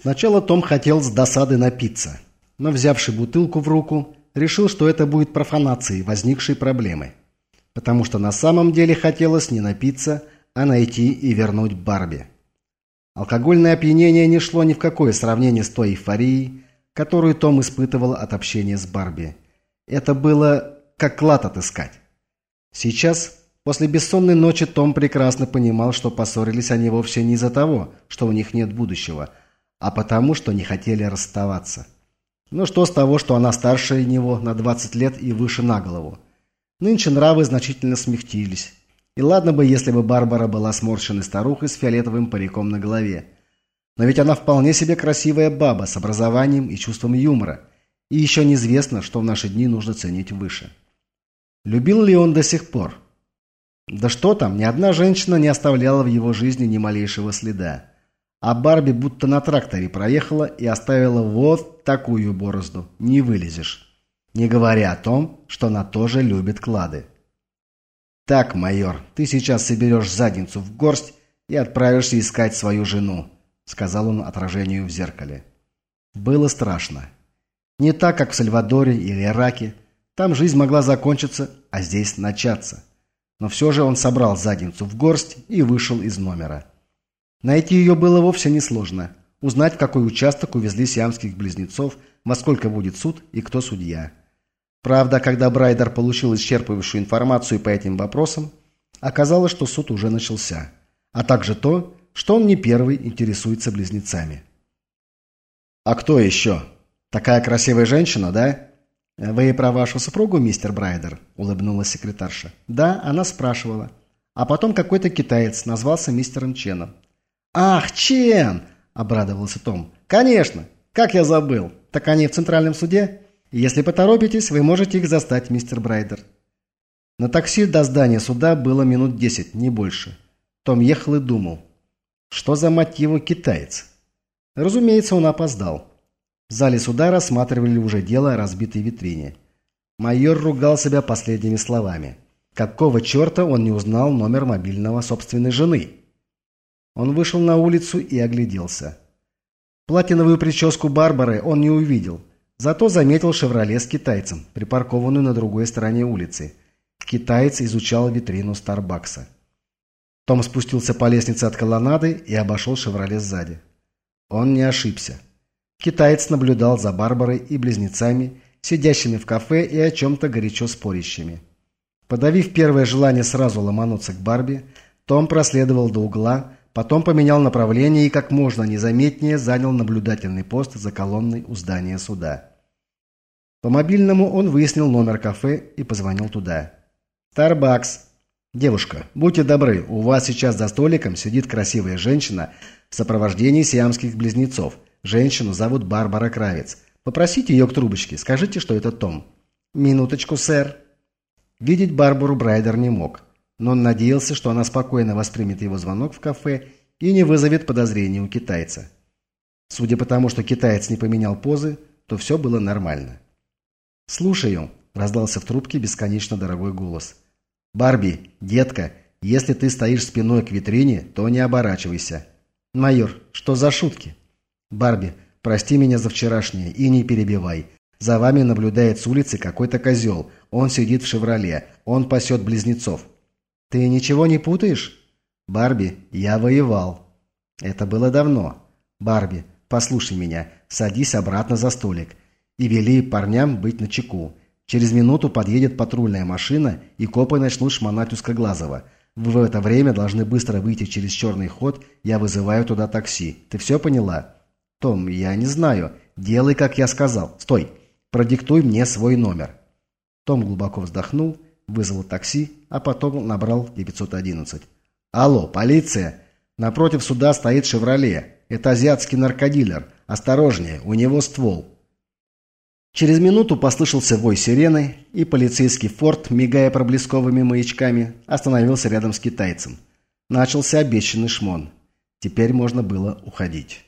Сначала Том хотел с досады напиться, но, взявший бутылку в руку, решил, что это будет профанацией возникшей проблемы. Потому что на самом деле хотелось не напиться, а найти и вернуть Барби. Алкогольное опьянение не шло ни в какое сравнение с той эйфорией, которую Том испытывал от общения с Барби. Это было как клад отыскать. Сейчас, после бессонной ночи, Том прекрасно понимал, что поссорились они вовсе не из-за того, что у них нет будущего, а потому, что не хотели расставаться. Ну что с того, что она старше него на 20 лет и выше на голову. Нынче нравы значительно смягчились. И ладно бы, если бы Барбара была сморщенной старухой с фиолетовым париком на голове. Но ведь она вполне себе красивая баба с образованием и чувством юмора. И еще неизвестно, что в наши дни нужно ценить выше. Любил ли он до сих пор? Да что там, ни одна женщина не оставляла в его жизни ни малейшего следа. А Барби будто на тракторе проехала и оставила вот такую борозду. Не вылезешь. Не говоря о том, что она тоже любит клады. «Так, майор, ты сейчас соберешь задницу в горсть и отправишься искать свою жену», сказал он отражению в зеркале. Было страшно. Не так, как в Сальвадоре или Ираке. Там жизнь могла закончиться, а здесь начаться. Но все же он собрал задницу в горсть и вышел из номера. Найти ее было вовсе несложно. Узнать, какой участок увезли сиамских близнецов, во сколько будет суд и кто судья. Правда, когда Брайдер получил исчерпывающую информацию по этим вопросам, оказалось, что суд уже начался, а также то, что он не первый интересуется близнецами. «А кто еще? Такая красивая женщина, да?» «Вы про вашу супругу, мистер Брайдер?» – улыбнулась секретарша. «Да, она спрашивала. А потом какой-то китаец назвался мистером Ченом. «Ах, Чен!» – обрадовался Том. «Конечно! Как я забыл! Так они в Центральном суде?» Если поторопитесь, вы можете их застать, мистер Брайдер. На такси до здания суда было минут десять, не больше. Том ехал и думал, что за мать его китаец? Разумеется, он опоздал. В зале суда рассматривали уже дело о разбитой витрине. Майор ругал себя последними словами. Какого черта он не узнал номер мобильного собственной жены? Он вышел на улицу и огляделся. Платиновую прическу Барбары он не увидел, Зато заметил «Шевроле» с китайцем, припаркованную на другой стороне улицы. Китаец изучал витрину Старбакса. Том спустился по лестнице от колоннады и обошел «Шевроле» сзади. Он не ошибся. Китаец наблюдал за Барбарой и близнецами, сидящими в кафе и о чем-то горячо спорящими. Подавив первое желание сразу ломануться к Барби, Том проследовал до угла, Потом поменял направление и как можно незаметнее занял наблюдательный пост за колонной у здания суда. По мобильному он выяснил номер кафе и позвонил туда. «Старбакс». «Девушка, будьте добры, у вас сейчас за столиком сидит красивая женщина в сопровождении сиамских близнецов. Женщину зовут Барбара Кравец. Попросите ее к трубочке, скажите, что это Том». «Минуточку, сэр». Видеть Барбару Брайдер не мог но он надеялся, что она спокойно воспримет его звонок в кафе и не вызовет подозрений у китайца. Судя по тому, что китаец не поменял позы, то все было нормально. «Слушаю», – раздался в трубке бесконечно дорогой голос. «Барби, детка, если ты стоишь спиной к витрине, то не оборачивайся». «Майор, что за шутки?» «Барби, прости меня за вчерашнее и не перебивай. За вами наблюдает с улицы какой-то козел. Он сидит в «Шевроле». Он пасет близнецов. «Ты ничего не путаешь?» «Барби, я воевал». «Это было давно». «Барби, послушай меня, садись обратно за столик и вели парням быть начеку. Через минуту подъедет патрульная машина, и копы начнут шмонать узкоглазого. Вы в это время должны быстро выйти через черный ход, я вызываю туда такси. Ты все поняла?» «Том, я не знаю. Делай, как я сказал. Стой. Продиктуй мне свой номер». Том глубоко вздохнул Вызвал такси, а потом набрал 911. «Алло, полиция! Напротив суда стоит «Шевроле». Это азиатский наркодилер. Осторожнее, у него ствол». Через минуту послышался вой сирены, и полицейский форт, мигая проблесковыми маячками, остановился рядом с китайцем. Начался обещанный шмон. Теперь можно было уходить.